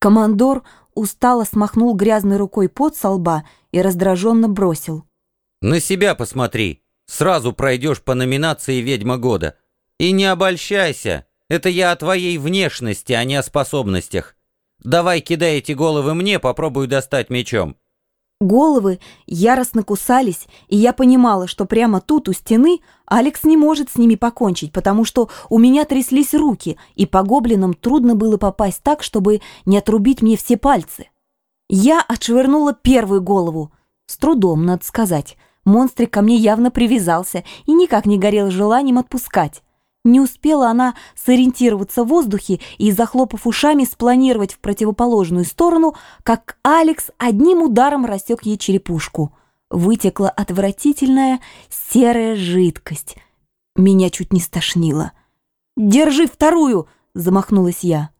Командор устало смахнул грязной рукой пот со лба и раздраженно бросил. «На себя посмотри. Сразу пройдешь по номинации «Ведьма года». И не обольщайся. Это я о твоей внешности, а не о способностях. Давай кидай эти головы мне, попробую достать мечом». Головы яростно кусались, и я понимала, что прямо тут, у стены, Алекс не может с ними покончить, потому что у меня тряслись руки, и по гоблинам трудно было попасть так, чтобы не отрубить мне все пальцы. Я отшвырнула первую голову. С трудом, надо сказать. Монстрик ко мне явно привязался и никак не горел желанием отпускать. Не успела она сориентироваться в воздухе и, захлопав ушами, спланировать в противоположную сторону, как Алекс одним ударом рассек ей черепушку. Вытекла отвратительная серая жидкость. Меня чуть не стошнило. «Держи вторую!» — замахнулась я.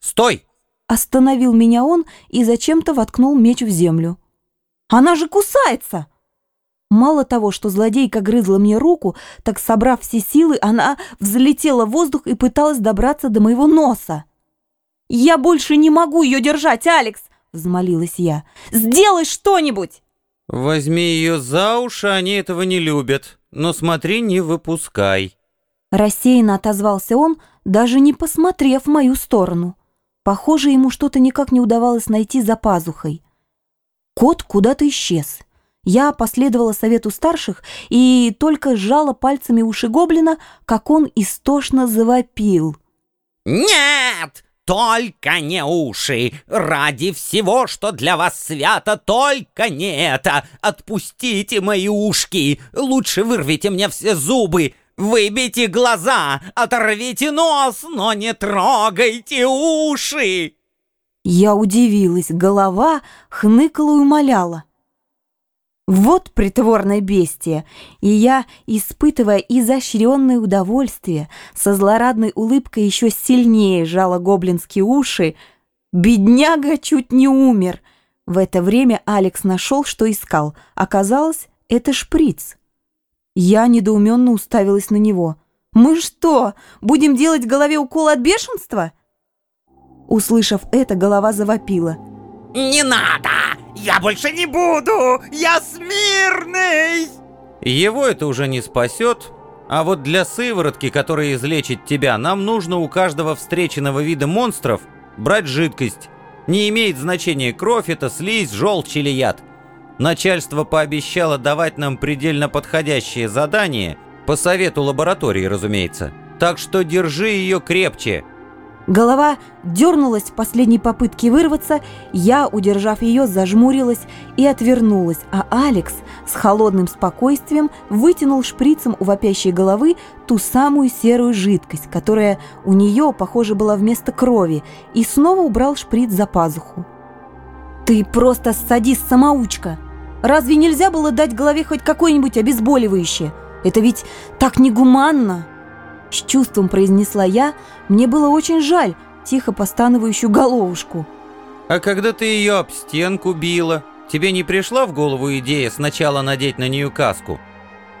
«Стой!» Остановил меня он и зачем-то воткнул меч в землю. «Она же кусается!» Мало того, что злодейка грызла мне руку, так, собрав все силы, она взлетела в воздух и пыталась добраться до моего носа. «Я больше не могу ее держать, Алекс!» — взмолилась я. «Сделай что-нибудь!» «Возьми ее за уши, они этого не любят. Но смотри, не выпускай». Рассеянно отозвался он, даже не посмотрев в мою сторону. Похоже, ему что-то никак не удавалось найти за пазухой. Кот куда-то исчез. Я последовала совету старших и только сжала пальцами уши гоблина, как он истошно завопил. «Нет! Только не уши! Ради всего, что для вас свято, только не это! Отпустите мои ушки! Лучше вырвите мне все зубы! Выбейте глаза! Оторвите нос, но не трогайте уши!» Я удивилась, голова хныкала и умоляла. Вот притворное бестие, и я, испытывая изощренное удовольствие, со злорадной улыбкой еще сильнее жала гоблинские уши. Бедняга чуть не умер. В это время Алекс нашел, что искал. Оказалось, это шприц. Я недоуменно уставилась на него. «Мы что, будем делать голове укол от бешенства?» Услышав это, голова завопила. «Не надо! Я больше не буду! Я смирный!» Его это уже не спасет, а вот для сыворотки, которая излечит тебя, нам нужно у каждого встреченного вида монстров брать жидкость. Не имеет значения, кровь это, слизь, желчь или яд. Начальство пообещало давать нам предельно подходящее задание, по совету лаборатории, разумеется. Так что держи ее крепче. Голова дернулась в последней попытке вырваться, я, удержав ее, зажмурилась и отвернулась, а Алекс с холодным спокойствием вытянул шприцем у вопящей головы ту самую серую жидкость, которая у нее, похоже, была вместо крови, и снова убрал шприц за пазуху. «Ты просто садист-самоучка! Разве нельзя было дать голове хоть какое-нибудь обезболивающее? Это ведь так негуманно!» С чувством произнесла я, мне было очень жаль тихо постановающую головушку. А когда ты ее об стенку била, тебе не пришла в голову идея сначала надеть на нее каску?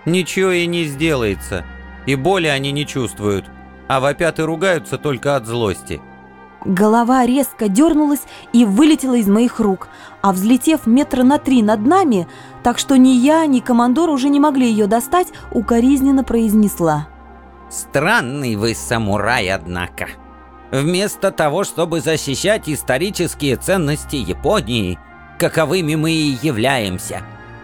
Ничего и не сделается, и боли они не чувствуют, а вопят и ругаются только от злости. Голова резко дернулась и вылетела из моих рук, а взлетев метра на три над нами, так что ни я, ни командор уже не могли ее достать, укоризненно произнесла – Странный вы самурай, однако. Вместо того, чтобы защищать исторические ценности Японии, каковыми мы и являемся,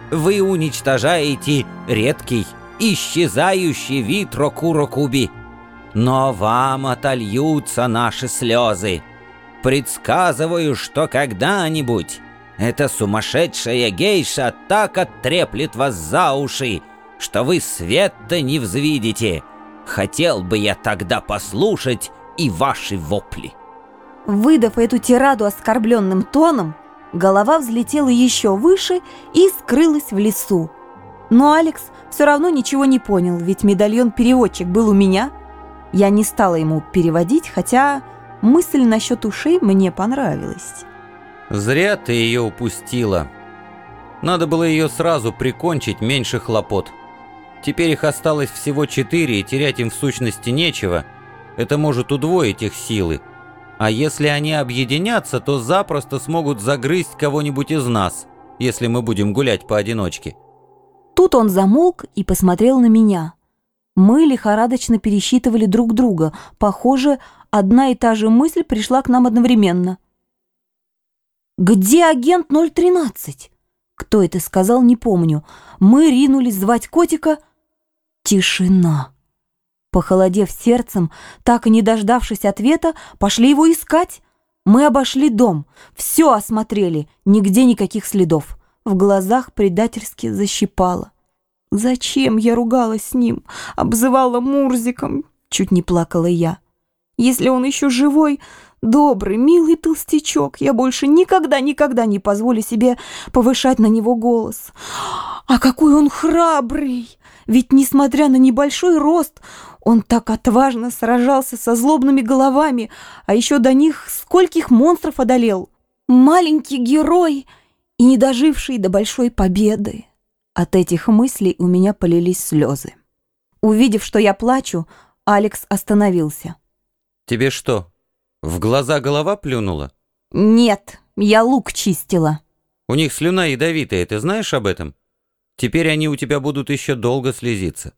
вы уничтожаете редкий, исчезающий вид Рокурокуби. Но вам отольются наши слезы. Предсказываю, что когда-нибудь эта сумасшедшая гейша так оттреплет вас за уши, что вы свет-то не взвидите — Хотел бы я тогда послушать и ваши вопли. Выдав эту тираду оскорбленным тоном, голова взлетела еще выше и скрылась в лесу. Но Алекс все равно ничего не понял, ведь медальон-переводчик был у меня. Я не стала ему переводить, хотя мысль насчет ушей мне понравилась. «Зря ты ее упустила. Надо было ее сразу прикончить, меньше хлопот». Теперь их осталось всего четыре, и терять им в сущности нечего. Это может удвоить их силы. А если они объединятся, то запросто смогут загрызть кого-нибудь из нас, если мы будем гулять поодиночке. Тут он замолк и посмотрел на меня. Мы лихорадочно пересчитывали друг друга. Похоже, одна и та же мысль пришла к нам одновременно. «Где агент 013?» Кто это сказал, не помню. Мы ринулись звать котика. Тишина. Похолодев сердцем, так и не дождавшись ответа, пошли его искать. Мы обошли дом, все осмотрели, нигде никаких следов. В глазах предательски защипало. Зачем я ругалась с ним, обзывала Мурзиком? Чуть не плакала я. Если он еще живой, добрый, милый толстячок, я больше никогда-никогда не позволю себе повышать на него голос. А какой он храбрый! Ведь, несмотря на небольшой рост, он так отважно сражался со злобными головами, а еще до них скольких монстров одолел. Маленький герой и не доживший до большой победы. От этих мыслей у меня полились слезы. Увидев, что я плачу, Алекс остановился. «Тебе что, в глаза голова плюнула?» «Нет, я лук чистила». «У них слюна ядовитая, ты знаешь об этом? Теперь они у тебя будут еще долго слезиться».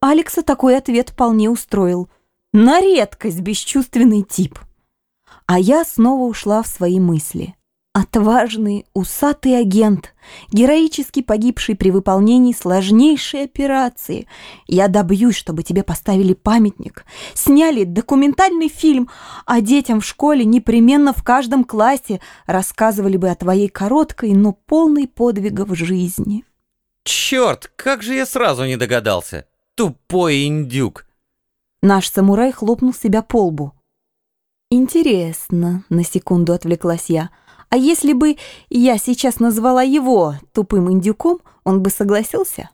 Алекса такой ответ вполне устроил. На редкость бесчувственный тип. А я снова ушла в свои мысли. Отважный, усатый агент, героически погибший при выполнении сложнейшей операции. Я добьюсь, чтобы тебе поставили памятник, сняли документальный фильм, а детям в школе непременно в каждом классе рассказывали бы о твоей короткой, но полной подвигов жизни. Черт, как же я сразу не догадался! Тупой индюк!» Наш самурай хлопнул себя по лбу. «Интересно», — на секунду отвлеклась я, — а если бы я сейчас назвала его тупым индюком, он бы согласился?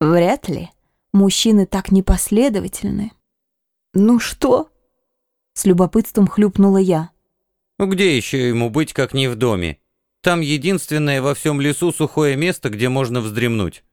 Вряд ли. Мужчины так непоследовательны. «Ну что?» С любопытством хлюпнула я. «Ну где еще ему быть, как не в доме? Там единственное во всем лесу сухое место, где можно вздремнуть.